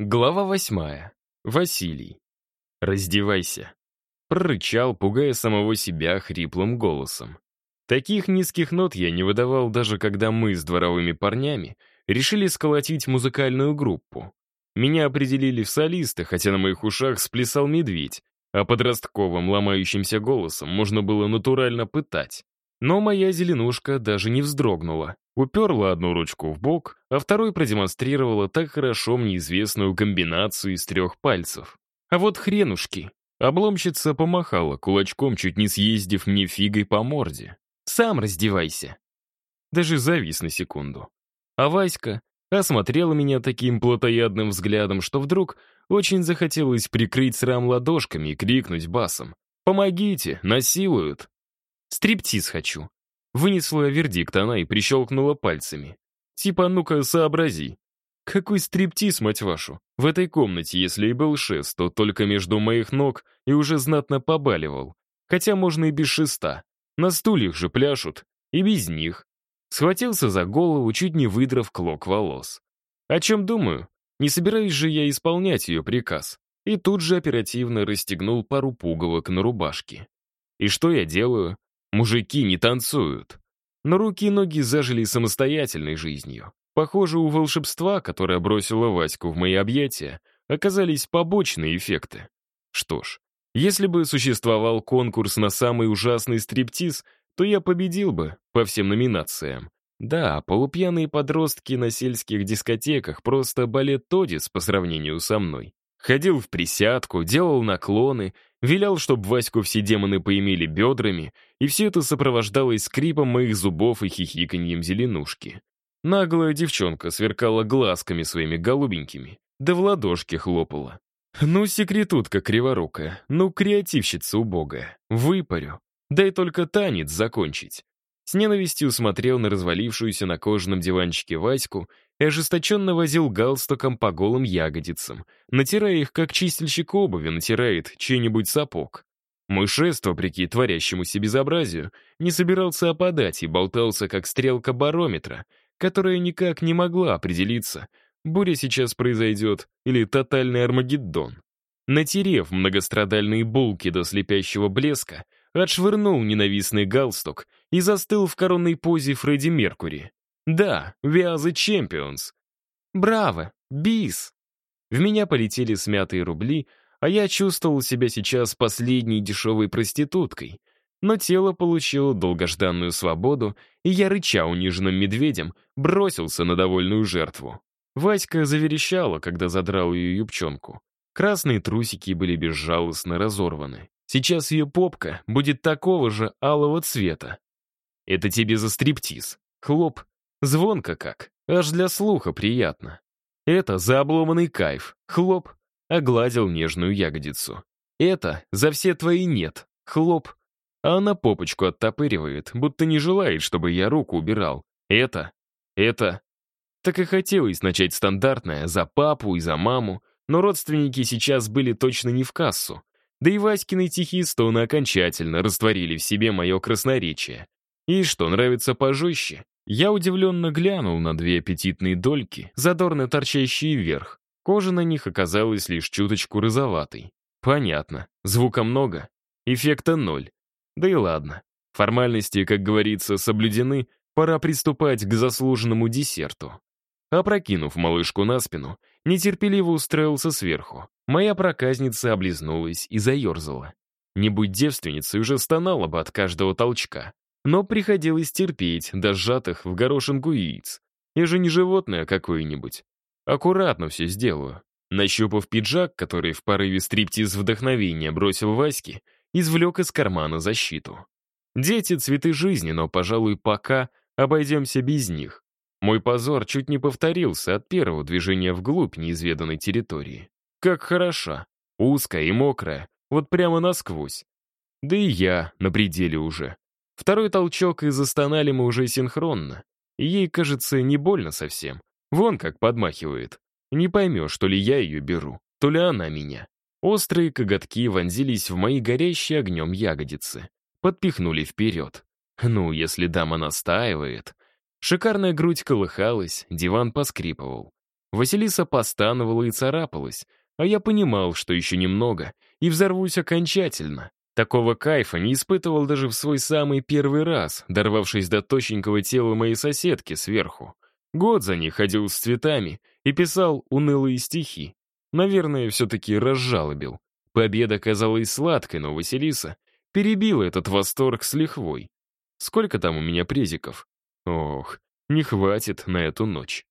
Глава восьмая. Василий. «Раздевайся», — прорычал, пугая самого себя хриплым голосом. Таких низких нот я не выдавал даже когда мы с дворовыми парнями решили сколотить музыкальную группу. Меня определили в солисты, хотя на моих ушах сплясал медведь, а подростковым ломающимся голосом можно было натурально пытать. Но моя зеленушка даже не вздрогнула. Уперла одну ручку в бок, а второй продемонстрировала так хорошо мне известную комбинацию из трех пальцев. А вот хренушки. Обломщица помахала кулачком, чуть не съездив мне фигой по морде. «Сам раздевайся». Даже завис на секунду. А Васька осмотрела меня таким плотоядным взглядом, что вдруг очень захотелось прикрыть срам ладошками и крикнуть басом. «Помогите! Насилуют!» Стриптиз хочу. Вынесла вердикт она и прищелкнула пальцами. Типа, ну-ка, сообрази. Какой стриптиз, мать вашу? В этой комнате, если и был шест, то только между моих ног и уже знатно побаливал. Хотя можно и без шеста. На стульях же пляшут. И без них. Схватился за голову, чуть не выдрав клок волос. О чем думаю? Не собираюсь же я исполнять ее приказ. И тут же оперативно расстегнул пару пуговок на рубашке. И что я делаю? Мужики не танцуют. Но руки и ноги зажили самостоятельной жизнью. Похоже, у волшебства, которое бросило Ваську в мои объятия, оказались побочные эффекты. Что ж, если бы существовал конкурс на самый ужасный стриптиз, то я победил бы по всем номинациям. Да, полупьяные подростки на сельских дискотеках просто балет Тодис по сравнению со мной. Ходил в присядку, делал наклоны, вилял, чтобы Ваську все демоны поимели бедрами, и все это сопровождалось скрипом моих зубов и хихиканьем зеленушки. Наглая девчонка сверкала глазками своими голубенькими, да в ладошки хлопала. Ну, секретутка криворукая, ну, креативщица убогая. Выпарю. Дай только танец закончить. С ненавистью смотрел на развалившуюся на кожаном диванчике Ваську и ожесточенно возил галстуком по голым ягодицам, натирая их, как чистильщик обуви натирает чей-нибудь сапог. Мой шест, вопреки творящемуся безобразию, не собирался опадать и болтался, как стрелка барометра, которая никак не могла определиться, буря сейчас произойдет или тотальный Армагеддон. Натерев многострадальные булки до слепящего блеска, отшвырнул ненавистный галстук и застыл в коронной позе Фредди Меркури. Да, the champions. Браво, бис. В меня полетели смятые рубли, а я чувствовал себя сейчас последней дешевой проституткой. Но тело получило долгожданную свободу, и я, рыча униженным медведем, бросился на довольную жертву. Васька заверещала, когда задрал ее юбчонку. Красные трусики были безжалостно разорваны. Сейчас ее попка будет такого же алого цвета. Это тебе за стриптиз. Хлоп, Звонко как, аж для слуха приятно. Это за обломанный кайф. Хлоп, огладил нежную ягодицу. Это за все твои нет. Хлоп. А она попочку оттопыривает, будто не желает, чтобы я руку убирал. Это, это. Так и хотелось начать стандартное за папу и за маму, но родственники сейчас были точно не в кассу. Да и Васькины тихие стоны окончательно растворили в себе мое красноречие. И что, нравится пожестче? Я удивленно глянул на две аппетитные дольки, задорно торчащие вверх. Кожа на них оказалась лишь чуточку розоватой. Понятно, звука много, эффекта ноль. Да и ладно. Формальности, как говорится, соблюдены, пора приступать к заслуженному десерту. Опрокинув малышку на спину, нетерпеливо устроился сверху. Моя проказница облизнулась и заерзала. Не будь девственницей, уже стонала бы от каждого толчка. Но приходилось терпеть до сжатых в горошинку яиц. Я же не животное какое-нибудь. Аккуратно все сделаю. Нащупав пиджак, который в порыве стриптиз вдохновения бросил Ваське, извлек из кармана защиту. Дети — цветы жизни, но, пожалуй, пока обойдемся без них. Мой позор чуть не повторился от первого движения вглубь неизведанной территории. Как хороша, узкая и мокрая, вот прямо насквозь. Да и я на пределе уже. Второй толчок, и застонали мы уже синхронно. ей, кажется, не больно совсем. Вон как подмахивает. Не поймешь, то ли я ее беру, то ли она меня. Острые коготки вонзились в мои горящие огнем ягодицы. Подпихнули вперед. Ну, если дама настаивает. Шикарная грудь колыхалась, диван поскрипывал. Василиса постановала и царапалась, а я понимал, что еще немного, и взорвусь окончательно. Такого кайфа не испытывал даже в свой самый первый раз, дорвавшись до точненького тела моей соседки сверху. Год за ней ходил с цветами и писал унылые стихи. Наверное, все-таки разжалобил. Победа казалась сладкой, но Василиса перебила этот восторг с лихвой. Сколько там у меня презиков? Ох, не хватит на эту ночь.